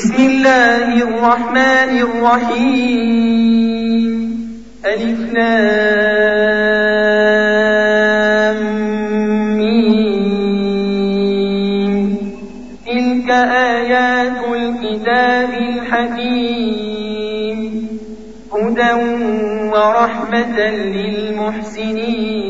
بسم الله الرحمن الرحيم. ألف ميم. تلك آيات الكتاب الحكيم. هدى ورحمة للمحسنين.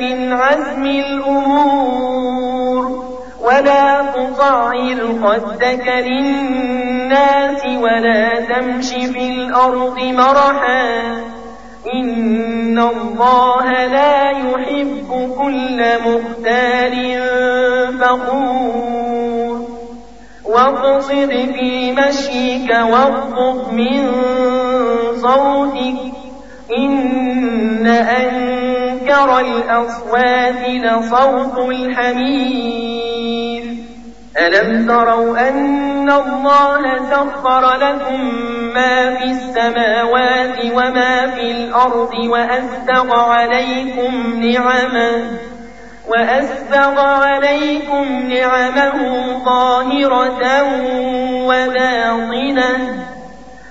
من عزم الأمور. ولا تصعر خدك للناس ولا تمش في الأرض مرحا. إن الله لا يحب كل مختال فخور. واقصد في مشيك واغضب من صوتك. إن أنكر الأصوات لصوت الحمير ألم تروا أن الله سخر لكم ما في السماوات وما في الأرض وأسبغ عليكم نعمه وأسبغ عليكم نعمه ظاهرة وباطنة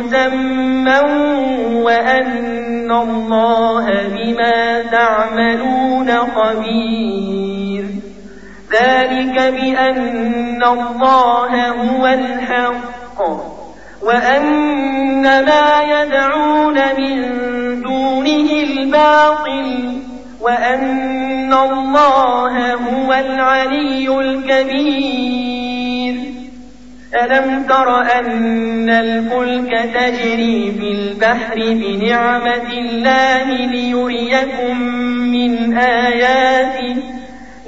مسمى وأن الله بما تعملون خبير. ذلك بأن الله هو الحق وأن ما يدعون من دونه الباطل وأن الله هو العلي الكبير. ألم تر أن الفلك تجري في البحر بنعمة الله ليريكم من آياته؟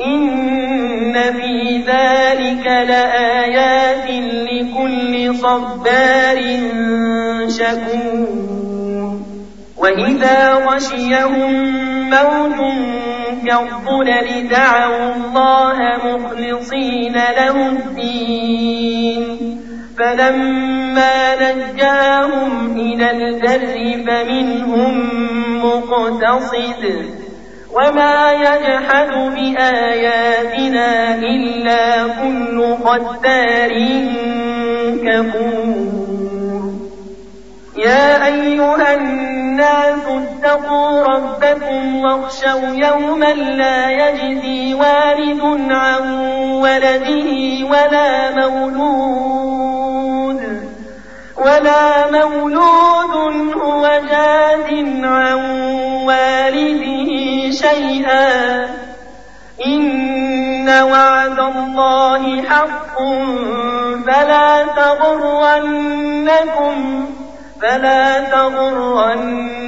إن في ذلك لآيات لكل صبار شكور. وإذا غشيهم موج كالظلل دعوا الله مخلصين له الدين. فلما نجاهم إلى البر فمنهم مقتصد وما يجحد بآياتنا إلا كل ختار كفور. يا أيها الناس اتقوا ربكم واخشوا يوما لا يجزي والد عن ولده ولا مولود. ولا مولود هو جاز عن والده شيئا إن وعد الله حق فلا تغرنكم فلا تغرنكم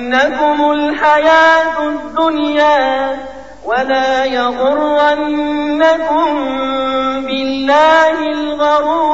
الحياة الدنيا ولا يغرنكم بالله الغرور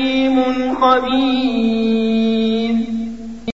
خبير